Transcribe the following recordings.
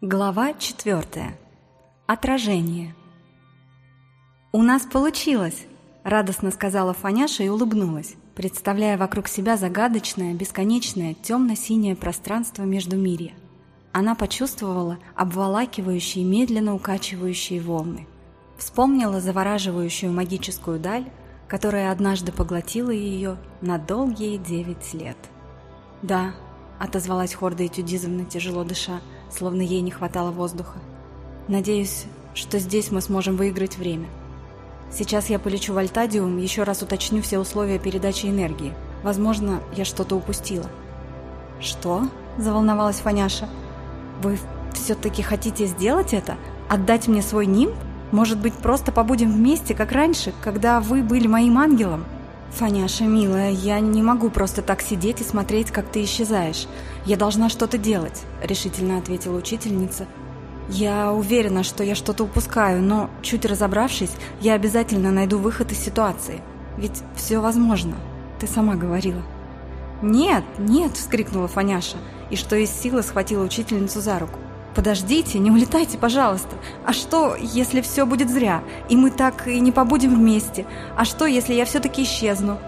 Глава четвертая. Отражение. «У нас получилось!» – радостно сказала Фаняша и улыбнулась, представляя вокруг себя загадочное, бесконечное, темно-синее пространство между мирья. Она почувствовала обволакивающие, медленно укачивающие волны. Вспомнила завораживающую магическую даль, которая однажды поглотила ее на долгие девять лет. «Да», – отозвалась Хорда Этюдизовна, тяжело дыша, – словно ей не хватало воздуха. Надеюсь, что здесь мы сможем выиграть время. Сейчас я полечу в Альтадиум, еще раз уточню все условия передачи энергии. Возможно, я что-то упустила. «Что?» – заволновалась Фаняша. «Вы все-таки хотите сделать это? Отдать мне свой нимб? Может быть, просто побудем вместе, как раньше, когда вы были моим ангелом?» «Фаняша, милая, я не могу просто так сидеть и смотреть, как ты исчезаешь. Я должна что-то делать», — решительно ответила учительница. «Я уверена, что я что-то упускаю, но, чуть разобравшись, я обязательно найду выход из ситуации. Ведь все возможно, ты сама говорила». «Нет, нет!» — вскрикнула Фаняша, и что из силы схватила учительницу за руку. «Подождите, не улетайте, пожалуйста. А что, если все будет зря, и мы так и не побудем вместе? А что, если я все-таки исчезну?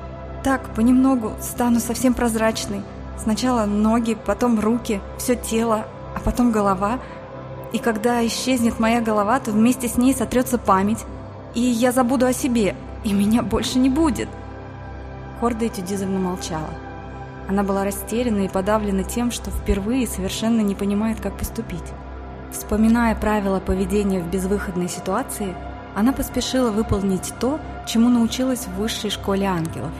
Так, понемногу стану совсем прозрачной. Сначала ноги, потом руки, все тело, а потом голова. И когда исчезнет моя голова, то вместе с ней сотрется память. И я забуду о себе, и меня больше не будет». Хорда Этюдизовна молчала. Она была растеряна и подавлена тем, что впервые совершенно не понимает, как поступить. Вспоминая правила поведения в безвыходной ситуации, она поспешила выполнить то, чему научилась в высшей школе ангелов.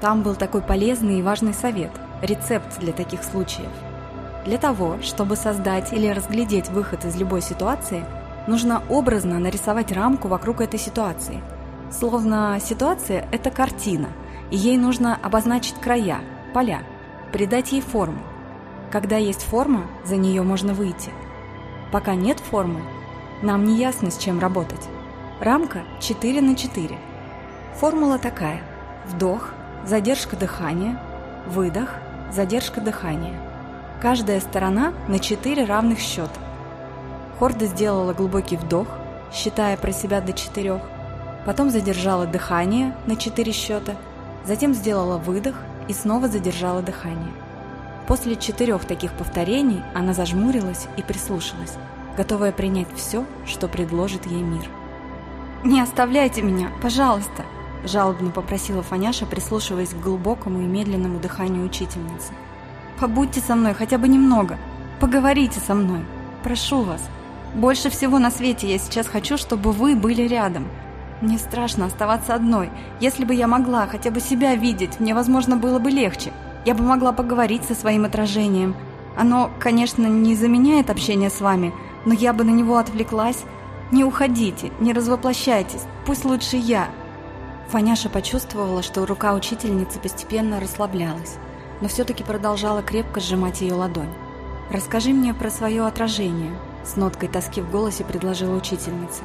Там был такой полезный и важный совет – рецепт для таких случаев. Для того, чтобы создать или разглядеть выход из любой ситуации, нужно образно нарисовать рамку вокруг этой ситуации. Словно ситуация – это картина, и ей нужно обозначить края – поля, придать ей форму. Когда есть форма, за нее можно выйти. Пока нет формы, нам не ясно, с чем работать. Рамка 4 на 4. Формула такая. Вдох, задержка дыхания, выдох, задержка дыхания. Каждая сторона на 4 равных счета. Хорда сделала глубокий вдох, считая про себя до 4, потом задержала дыхание на 4 счета, затем сделала выдох и снова задержала дыхание. После четырех таких повторений она зажмурилась и прислушалась, готовая принять все, что предложит ей мир. «Не оставляйте меня, пожалуйста!» – жалобно попросила Фаняша, прислушиваясь к глубокому и медленному дыханию учительницы. «Побудьте со мной хотя бы немного, поговорите со мной, прошу вас. Больше всего на свете я сейчас хочу, чтобы вы были рядом, мне страшно оставаться одной. Если бы я могла хотя бы себя видеть, мне, возможно, было бы легче. Я бы могла поговорить со своим отражением. Оно, конечно, не заменяет общение с вами, но я бы на него отвлеклась. Не уходите, не развоплощайтесь, пусть лучше я. Фаняша почувствовала, что рука учительницы постепенно расслаблялась, но все-таки продолжала крепко сжимать ее ладонь. «Расскажи мне про свое отражение», — с ноткой тоски в голосе предложила учительница.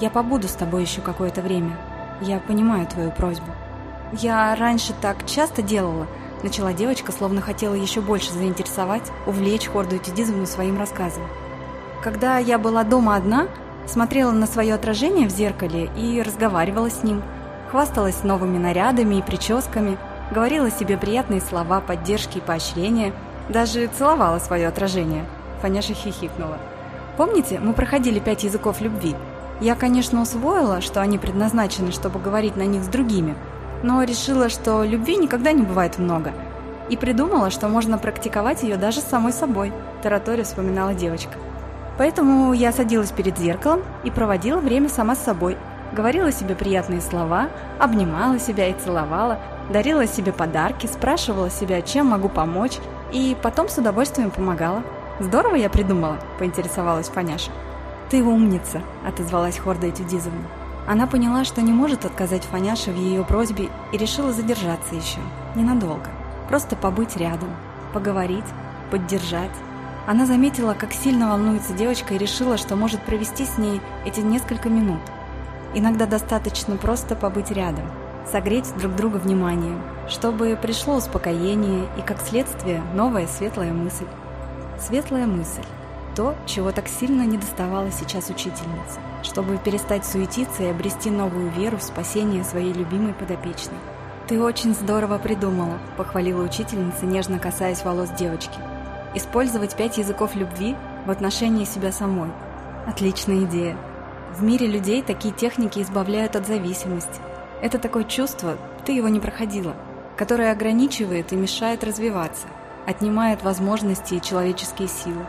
Я побуду с тобой еще какое-то время. Я понимаю твою просьбу. Я раньше так часто делала, начала девочка, словно хотела еще больше заинтересовать, увлечь Хорду Этюдизовну своим рассказом. Когда я была дома одна, смотрела на свое отражение в зеркале и разговаривала с ним, хвасталась новыми нарядами и прическами, говорила себе приятные слова поддержки и поощрения, даже целовала свое отражение. Фаняша хихикнула. Помните, мы проходили пять языков любви? Я, конечно, усвоила, что они предназначены, чтобы говорить на них с другими, но решила, что любви никогда не бывает много, и придумала, что можно практиковать ее даже самой собой, таратория вспоминала девочка. Поэтому я садилась перед зеркалом и проводила время сама с собой, говорила себе приятные слова, обнимала себя и целовала, дарила себе подарки, спрашивала себя, чем могу помочь, и потом с удовольствием помогала. «Здорово я придумала», – поинтересовалась Фаняша. «Ты умница», — отозвалась Хорда Этюдизовна. Она поняла, что не может отказать Фаняше в ее просьбе и решила задержаться еще, ненадолго. Просто побыть рядом, поговорить, поддержать. Она заметила, как сильно волнуется девочка и решила, что может провести с ней эти несколько минут. Иногда достаточно просто побыть рядом, согреть друг друга вниманием, чтобы пришло успокоение и, как следствие, новая светлая мысль. Светлая мысль то, чего так сильно не доставало сейчас учительнице, чтобы перестать суетиться и обрести новую веру в спасение своей любимой подопечной. «Ты очень здорово придумала», – похвалила учительница, нежно касаясь волос девочки. «Использовать пять языков любви в отношении себя самой. Отличная идея. В мире людей такие техники избавляют от зависимости. Это такое чувство, ты его не проходила, которое ограничивает и мешает развиваться, отнимает возможности и человеческие силы.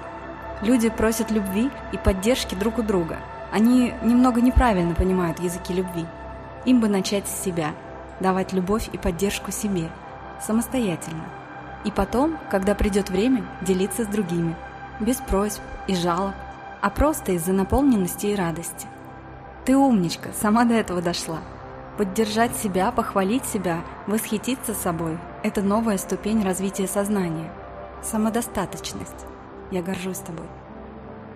Люди просят любви и поддержки друг у друга. Они немного неправильно понимают языки любви. Им бы начать с себя – давать любовь и поддержку себе, самостоятельно. И потом, когда придет время, делиться с другими, без просьб и жалоб, а просто из-за наполненности и радости. Ты умничка, сама до этого дошла. Поддержать себя, похвалить себя, восхититься собой – это новая ступень развития сознания. Самодостаточность. Я горжусь тобой.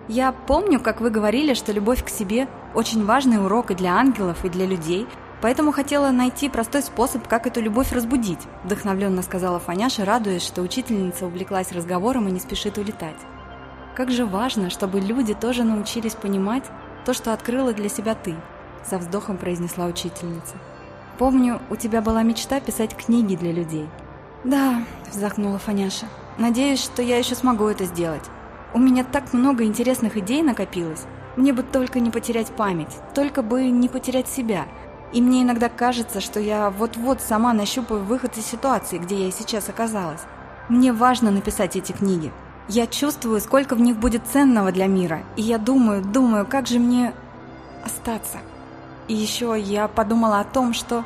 Я помню, как вы говорили, что любовь к себе – очень важный урок и для ангелов, и для людей – Поэтому хотела найти простой способ, как эту любовь разбудить, вдохновленно сказала Фаняша, радуясь, что учительница увлеклась разговором и не спешит улетать. Как же важно, чтобы люди тоже научились понимать то, что открыла для себя ты, со вздохом произнесла учительница. Помню, у тебя была мечта писать книги для людей. Да, вздохнула Фаняша. Надеюсь, что я еще смогу это сделать. У меня так много интересных идей накопилось. Мне бы только не потерять память, только бы не потерять себя – и мне иногда кажется, что я вот-вот сама нащупаю выход из ситуации, где я сейчас оказалась. Мне важно написать эти книги. Я чувствую, сколько в них будет ценного для мира. И я думаю, думаю, как же мне остаться. И еще я подумала о том, что...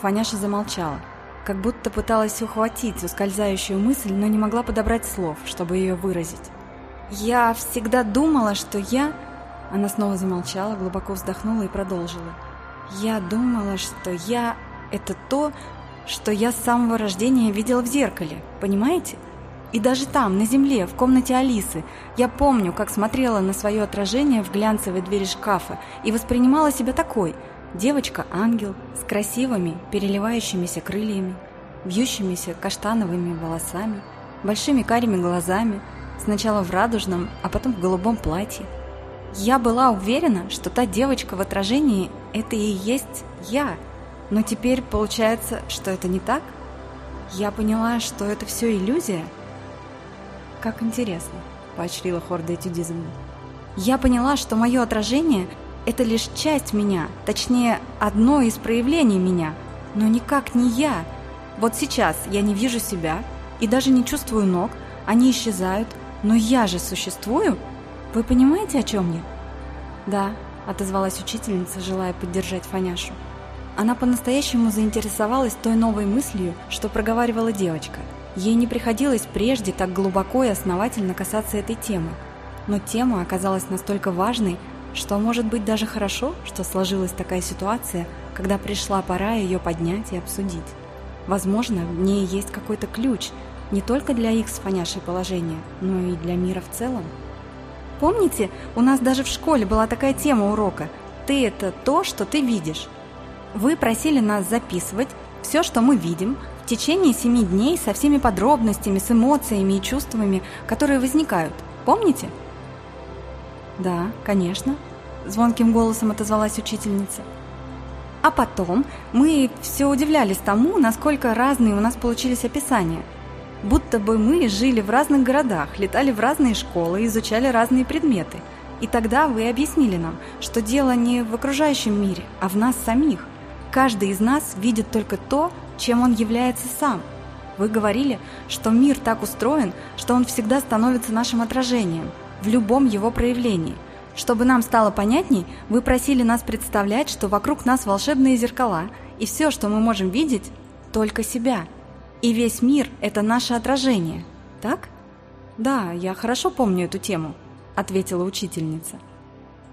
Фаняша замолчала, как будто пыталась ухватить ускользающую мысль, но не могла подобрать слов, чтобы ее выразить. Я всегда думала, что я... Она снова замолчала, глубоко вздохнула и продолжила. Я думала, что я — это то, что я с самого рождения видела в зеркале, понимаете? И даже там, на земле, в комнате Алисы, я помню, как смотрела на свое отражение в глянцевой двери шкафа и воспринимала себя такой – девочка-ангел с красивыми, переливающимися крыльями, вьющимися каштановыми волосами, большими карими глазами, сначала в радужном, а потом в голубом платье – я была уверена, что та девочка в отражении – это и есть я. Но теперь получается, что это не так? Я поняла, что это все иллюзия? Как интересно, поощрила Хорда этюдизмом. Я поняла, что мое отражение – это лишь часть меня, точнее, одно из проявлений меня, но никак не я. Вот сейчас я не вижу себя и даже не чувствую ног, они исчезают, но я же существую – вы понимаете, о чем я?» «Да», — отозвалась учительница, желая поддержать Фаняшу. Она по-настоящему заинтересовалась той новой мыслью, что проговаривала девочка. Ей не приходилось прежде так глубоко и основательно касаться этой темы. Но тема оказалась настолько важной, что, может быть, даже хорошо, что сложилась такая ситуация, когда пришла пора ее поднять и обсудить. Возможно, в ней есть какой-то ключ не только для их с Фаняшей положения, но и для мира в целом. Помните, у нас даже в школе была такая тема урока «Ты – это то, что ты видишь». Вы просили нас записывать все, что мы видим, в течение семи дней со всеми подробностями, с эмоциями и чувствами, которые возникают. Помните? «Да, конечно», – звонким голосом отозвалась учительница. А потом мы все удивлялись тому, насколько разные у нас получились описания – Будто бы мы жили в разных городах, летали в разные школы, изучали разные предметы. И тогда вы объяснили нам, что дело не в окружающем мире, а в нас самих. Каждый из нас видит только то, чем он является сам. Вы говорили, что мир так устроен, что он всегда становится нашим отражением, в любом его проявлении. Чтобы нам стало понятней, вы просили нас представлять, что вокруг нас волшебные зеркала, и все, что мы можем видеть, только себя – и весь мир – это наше отражение, так? Да, я хорошо помню эту тему, ответила учительница.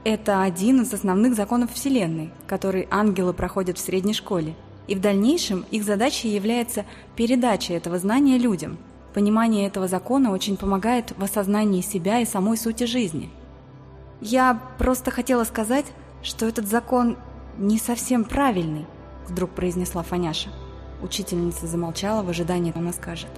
Это один из основных законов Вселенной, который ангелы проходят в средней школе. И в дальнейшем их задачей является передача этого знания людям. Понимание этого закона очень помогает в осознании себя и самой сути жизни. Я просто хотела сказать, что этот закон не совсем правильный, вдруг произнесла Фаняша. Учительница замолчала в ожидании, она скажет.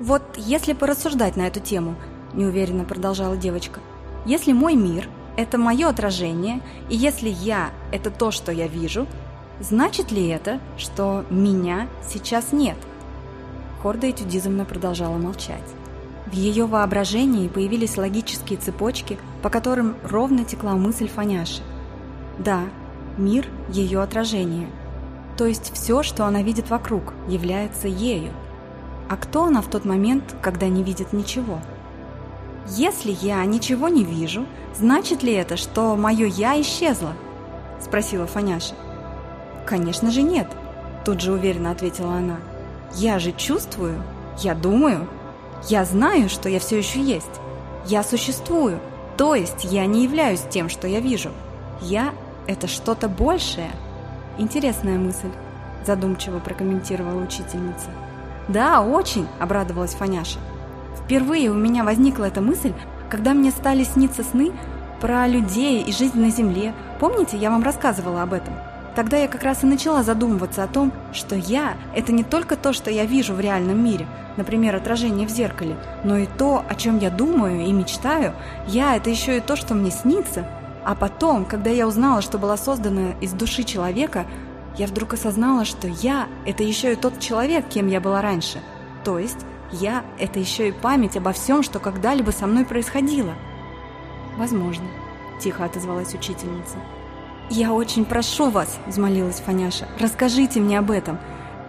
Вот если порассуждать на эту тему, неуверенно продолжала девочка. Если мой мир – это мое отражение, и если я – это то, что я вижу, значит ли это, что меня сейчас нет? Хорда Этюдизовна продолжала молчать. В ее воображении появились логические цепочки, по которым ровно текла мысль Фаняши. Да, мир – ее отражение. То есть все, что она видит вокруг, является ею. А кто она в тот момент, когда не видит ничего? «Если я ничего не вижу, значит ли это, что мое «я» исчезло?» – спросила Фаняша. «Конечно же нет», – тут же уверенно ответила она. «Я же чувствую, я думаю, я знаю, что я все еще есть. Я существую, то есть я не являюсь тем, что я вижу. Я – это что-то большее». Интересная мысль, задумчиво прокомментировала учительница. «Да, очень», – обрадовалась Фаняша. Впервые у меня возникла эта мысль, когда мне стали сниться сны про людей и жизнь на Земле. Помните, я вам рассказывала об этом? Тогда я как раз и начала задумываться о том, что я – это не только то, что я вижу в реальном мире, например, отражение в зеркале, но и то, о чем я думаю и мечтаю. Я – это еще и то, что мне снится. А потом, когда я узнала, что была создана из души человека, я вдруг осознала, что я – это еще и тот человек, кем я была раньше. То есть я – это еще и память обо всем, что когда-либо со мной происходило. Возможно, тихо отозвалась учительница. «Я очень прошу вас», – взмолилась Фаняша, – «расскажите мне об этом.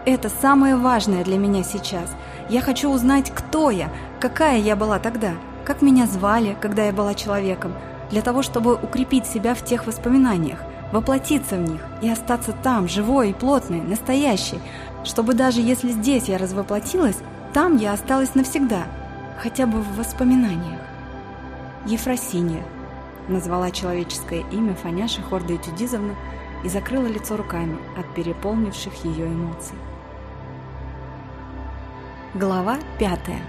Это самое важное для меня сейчас. Я хочу узнать, кто я, какая я была тогда, как меня звали, когда я была человеком, для того, чтобы укрепить себя в тех воспоминаниях, воплотиться в них и остаться там, живой и плотной, настоящей, чтобы даже если здесь я развоплотилась, там я осталась навсегда, хотя бы в воспоминаниях. Ефросинья назвала человеческое имя Фаняша Хорда Этюдизовна и закрыла лицо руками от переполнивших ее эмоций. Глава пятая.